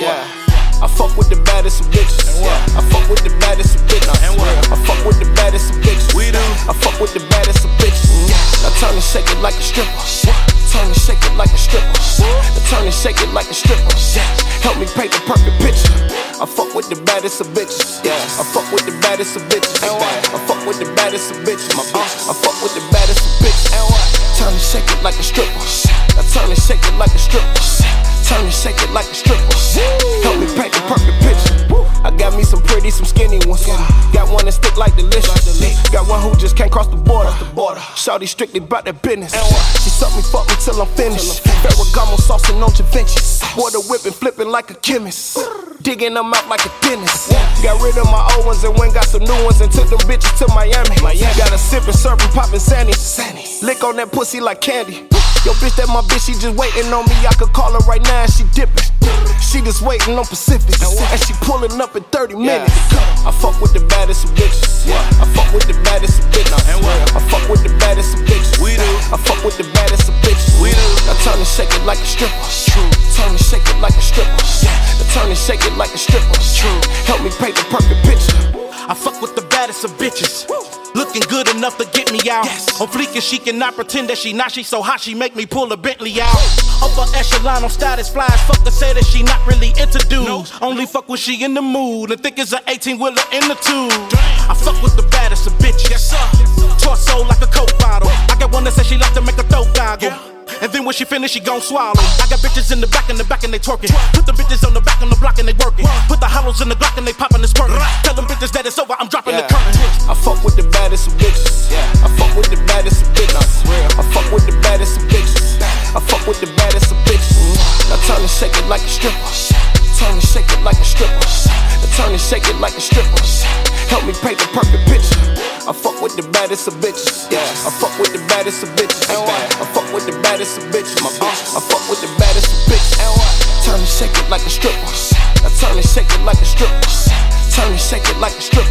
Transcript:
Yeah. I fuck with the baddest of bitches. Yeah. I fuck with the baddest of bitches. and what? I fuck with the baddest of bitches. We do. I fuck with the baddest of bitches. Now turn and shake it like a stripper. Turn and shake it like a stripper. Now turn and shake it like a stripper. Help me paint the perfect picture. I fuck with the baddest of bitches. Yeah. I fuck with the baddest of bitches. I fuck with the baddest of bitches. I fuck with the baddest of bitches. A stripper. Help me paint the perfect picture. I got me some pretty, some skinny ones. Got one that stick like delicious. Got one who just can't cross the border. Shawty strictly about that business. She suck me, fuck me till I'm finished. Ferragamo saucing on Givenchy. Water whipping, flipping like a chemist. Digging them out like a dentist. Got rid of my old ones and went got some new ones and took them bitches to Miami. Got a sipping, serving, popping Sandy. Lick on that pussy like candy. Yo, bitch, that my bitch, she just waiting on me. I could call her right now and she dipping. She just waiting on Pacific. And she pulling up in 30 minutes. I fuck with the baddest of bitches. I fuck with the baddest of bitches. I fuck with the baddest of bitches. We do. I fuck with the baddest of bitches. We do. Now turn and shake it like a stripper. True. Turn and shake it like a stripper. Now turn and shake it like a stripper. True. Help me paint the perfect picture. I fuck with the baddest of bitches. Looking good enough to get me out. On oh, fleek and she cannot pretend that she not. She so hot she make me pull a Bentley out. Upper echelon on status flies. Fuck to say that she not really into dudes. Only fuck when she in the mood and think it's an 18 wheeler in the tube. I fuck with the baddest of bitches. Yes sir. She finish, she gon' swallow. I got bitches in the back, in the back, and they twerking. Put the bitches on the back on the block and they working. Put the hollows in the Glock and they popping and squirting. Tell them bitches that it's over, I'm dropping the curtain. I fuck with the baddest of bitches. I fuck with the baddest of bitches. I fuck with the baddest of bitches. I fuck with the baddest of bitches. Now turn and shake it like a stripper. And shake it like a stripper. Help me paint the perfect picture. I fuck with the baddest of bitches. I fuck with the baddest of bitches. I fuck with the baddest of bitches. My boss. I fuck with the baddest of bitches. Turn and shake it like a stripper. Now turn and shake it like a stripper. Turn and shake it like a stripper.